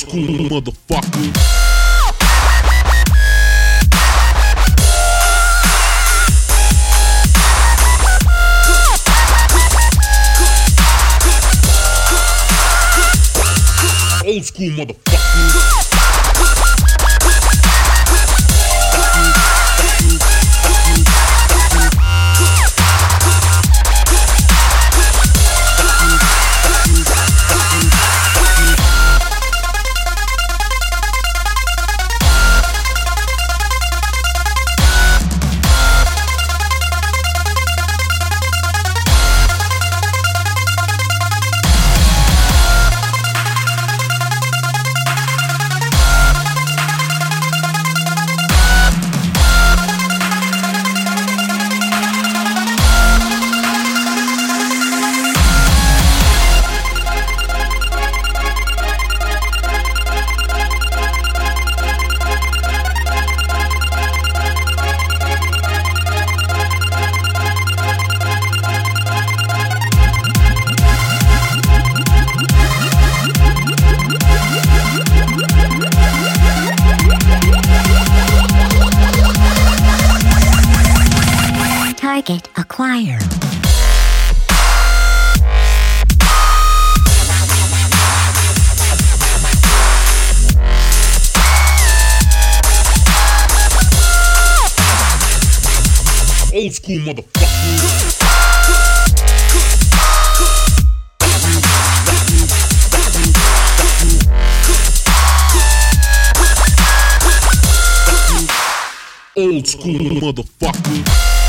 school motherfucker. Old school motherfucker. Target acquired. Old school motherfucker. Old school motherfucker.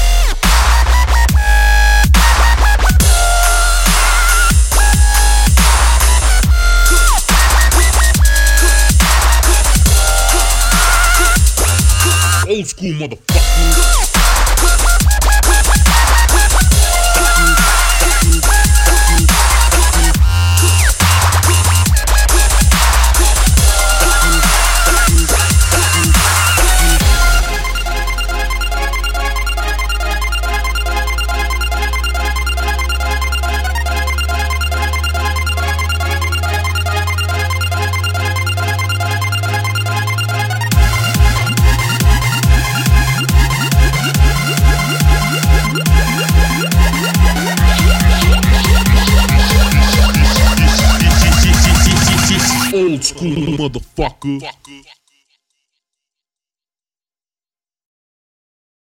Old school motherfucker. Old school motherfucker.